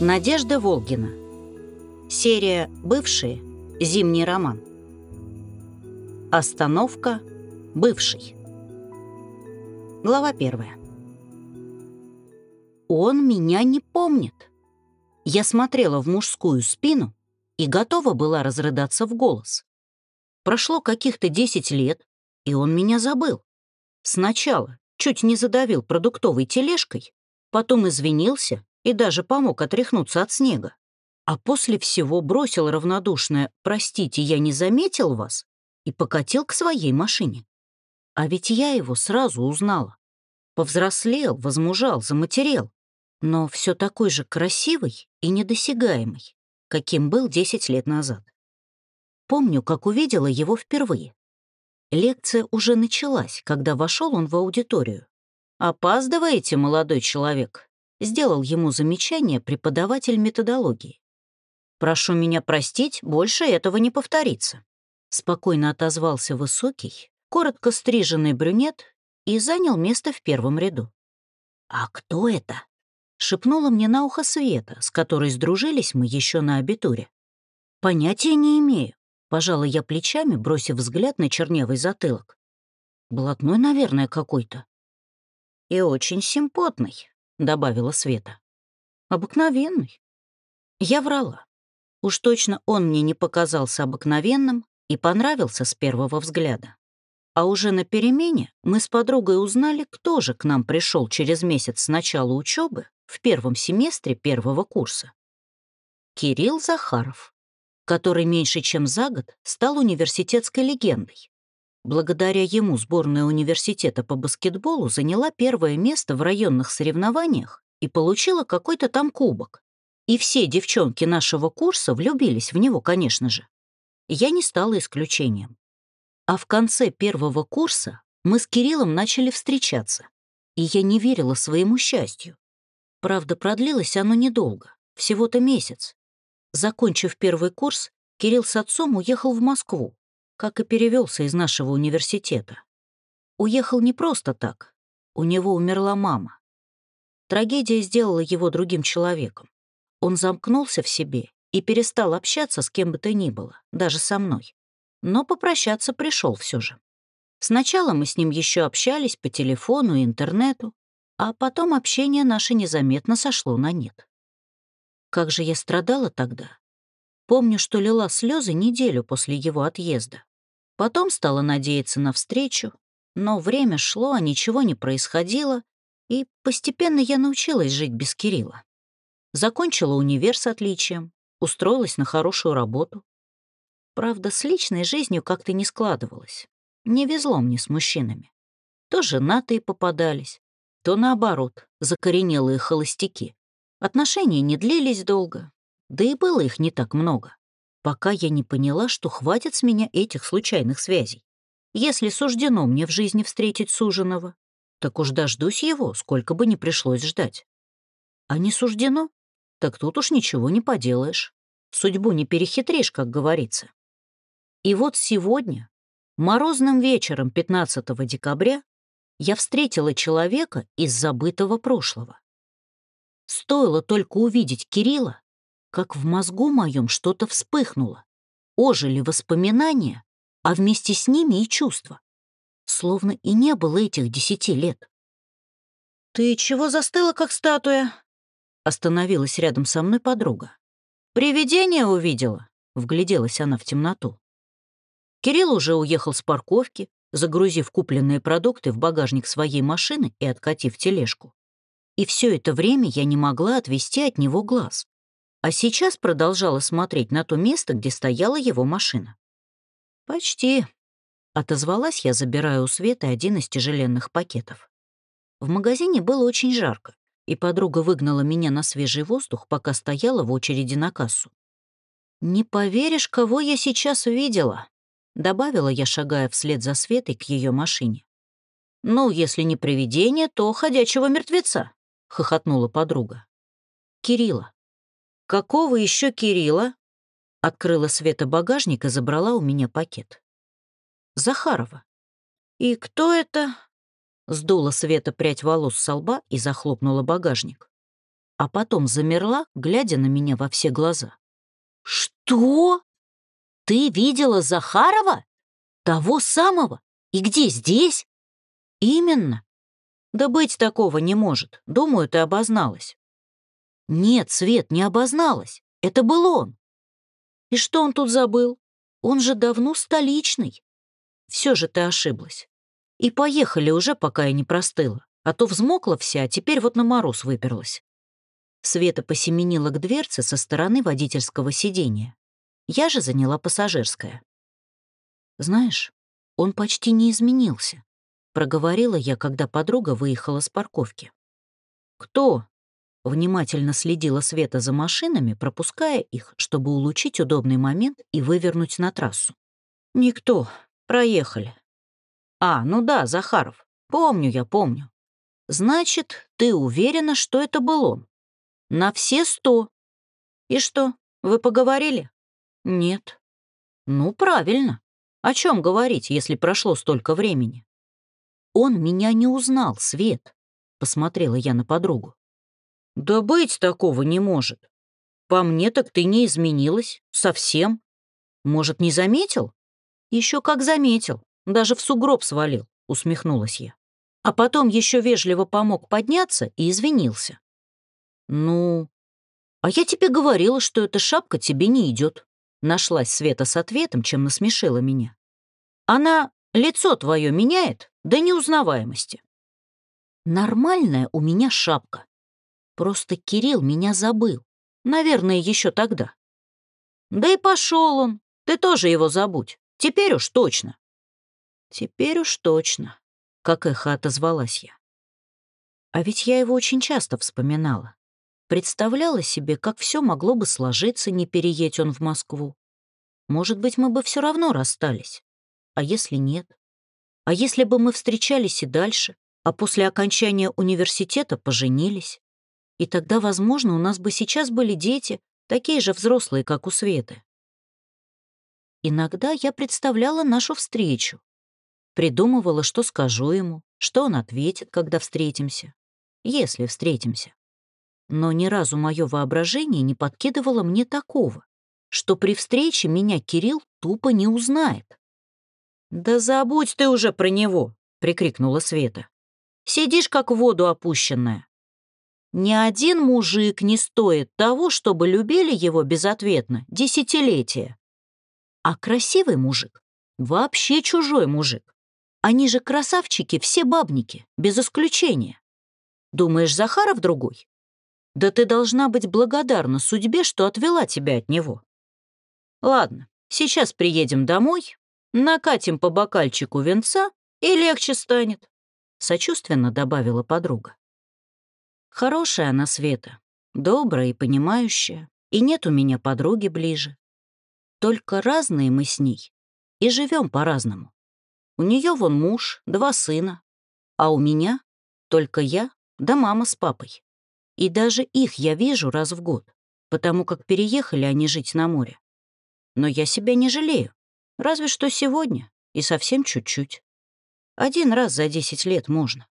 Надежда Волгина. Серия «Бывшие. Зимний роман». Остановка «Бывший». Глава первая. Он меня не помнит. Я смотрела в мужскую спину и готова была разрыдаться в голос. Прошло каких-то 10 лет, и он меня забыл. Сначала чуть не задавил продуктовой тележкой, потом извинился и даже помог отряхнуться от снега. А после всего бросил равнодушное «простите, я не заметил вас» и покатил к своей машине. А ведь я его сразу узнала. Повзрослел, возмужал, заматерел, но все такой же красивый и недосягаемый, каким был 10 лет назад. Помню, как увидела его впервые. Лекция уже началась, когда вошел он в аудиторию. «Опаздываете, молодой человек?» сделал ему замечание преподаватель методологии. «Прошу меня простить, больше этого не повторится», — спокойно отозвался высокий, коротко стриженный брюнет и занял место в первом ряду. «А кто это?» — шепнула мне на ухо Света, с которой сдружились мы еще на абитуре. «Понятия не имею», — пожала я плечами, бросив взгляд на черневый затылок. «Блатной, наверное, какой-то». «И очень симпотный», — добавила Света. «Обыкновенный». Я врала. Уж точно он мне не показался обыкновенным и понравился с первого взгляда. А уже на перемене мы с подругой узнали, кто же к нам пришел через месяц с начала учебы в первом семестре первого курса. Кирилл Захаров, который меньше чем за год стал университетской легендой. Благодаря ему сборная университета по баскетболу заняла первое место в районных соревнованиях и получила какой-то там кубок. И все девчонки нашего курса влюбились в него, конечно же. Я не стала исключением. А в конце первого курса мы с Кириллом начали встречаться, и я не верила своему счастью. Правда, продлилось оно недолго, всего-то месяц. Закончив первый курс, Кирилл с отцом уехал в Москву, как и перевелся из нашего университета. Уехал не просто так. У него умерла мама. Трагедия сделала его другим человеком. Он замкнулся в себе и перестал общаться с кем бы то ни было, даже со мной. Но попрощаться пришел все же. Сначала мы с ним еще общались по телефону и интернету, а потом общение наше незаметно сошло на нет. Как же я страдала тогда, Помню, что лила слезы неделю после его отъезда. Потом стала надеяться на встречу, но время шло, а ничего не происходило, и постепенно я научилась жить без Кирилла. Закончила универ с отличием, устроилась на хорошую работу. Правда, с личной жизнью как-то не складывалось. Не везло мне с мужчинами. То женатые попадались, то наоборот, закоренелые холостяки. Отношения не длились долго, да и было их не так много, пока я не поняла, что хватит с меня этих случайных связей. Если суждено мне в жизни встретить суженого, так уж дождусь его, сколько бы ни пришлось ждать. А не суждено, так тут уж ничего не поделаешь. Судьбу не перехитришь, как говорится. И вот сегодня, морозным вечером 15 декабря, я встретила человека из забытого прошлого. Стоило только увидеть Кирилла, как в мозгу моем что-то вспыхнуло. Ожили воспоминания, а вместе с ними и чувства. Словно и не было этих десяти лет. «Ты чего застыла, как статуя?» Остановилась рядом со мной подруга. «Привидение увидела?» — вгляделась она в темноту. Кирилл уже уехал с парковки, загрузив купленные продукты в багажник своей машины и откатив тележку. И все это время я не могла отвести от него глаз а сейчас продолжала смотреть на то место, где стояла его машина. «Почти», — отозвалась я, забирая у Светы один из тяжеленных пакетов. В магазине было очень жарко, и подруга выгнала меня на свежий воздух, пока стояла в очереди на кассу. «Не поверишь, кого я сейчас увидела», — добавила я, шагая вслед за Светой к ее машине. «Ну, если не привидение, то ходячего мертвеца», — хохотнула подруга. «Кирилла. «Какого еще Кирилла?» Открыла Света багажник и забрала у меня пакет. Захарова. «И кто это?» Сдула Света прядь волос со лба и захлопнула багажник. А потом замерла, глядя на меня во все глаза. «Что? Ты видела Захарова? Того самого? И где здесь?» «Именно. Да быть такого не может. Думаю, ты обозналась». «Нет, Свет, не обозналась. Это был он». «И что он тут забыл? Он же давно столичный». «Все же ты ошиблась. И поехали уже, пока я не простыла. А то взмокла вся, а теперь вот на мороз выперлась». Света посеменила к дверце со стороны водительского сидения. Я же заняла пассажирское. «Знаешь, он почти не изменился», — проговорила я, когда подруга выехала с парковки. «Кто?» — внимательно следила Света за машинами, пропуская их, чтобы улучшить удобный момент и вывернуть на трассу. «Никто. Проехали». «А, ну да, Захаров. Помню я, помню. Значит, ты уверена, что это был он?» На все сто. И что, вы поговорили? Нет. Ну, правильно. О чем говорить, если прошло столько времени? Он меня не узнал, Свет, посмотрела я на подругу. Да быть такого не может. По мне так ты не изменилась. Совсем. Может, не заметил? Еще как заметил. Даже в сугроб свалил, усмехнулась я. А потом еще вежливо помог подняться и извинился. «Ну, а я тебе говорила, что эта шапка тебе не идет. Нашлась Света с ответом, чем насмешила меня. «Она лицо твое меняет до неузнаваемости». «Нормальная у меня шапка. Просто Кирилл меня забыл. Наверное, еще тогда». «Да и пошел он. Ты тоже его забудь. Теперь уж точно». «Теперь уж точно», — как эхо отозвалась я. А ведь я его очень часто вспоминала. Представляла себе, как все могло бы сложиться, не переедь он в Москву. Может быть, мы бы все равно расстались. А если нет? А если бы мы встречались и дальше, а после окончания университета поженились? И тогда, возможно, у нас бы сейчас были дети, такие же взрослые, как у Светы. Иногда я представляла нашу встречу. Придумывала, что скажу ему, что он ответит, когда встретимся. Если встретимся. Но ни разу мое воображение не подкидывало мне такого, что при встрече меня Кирилл тупо не узнает. «Да забудь ты уже про него!» — прикрикнула Света. «Сидишь, как в воду опущенная. Ни один мужик не стоит того, чтобы любили его безответно десятилетия. А красивый мужик — вообще чужой мужик. Они же красавчики, все бабники, без исключения. Думаешь, Захаров другой? Да ты должна быть благодарна судьбе, что отвела тебя от него. Ладно, сейчас приедем домой, накатим по бокальчику венца, и легче станет», — сочувственно добавила подруга. Хорошая она, Света, добрая и понимающая, и нет у меня подруги ближе. Только разные мы с ней и живем по-разному. У нее вон муж, два сына, а у меня только я да мама с папой. И даже их я вижу раз в год, потому как переехали они жить на море. Но я себя не жалею. Разве что сегодня, и совсем чуть-чуть. Один раз за 10 лет можно.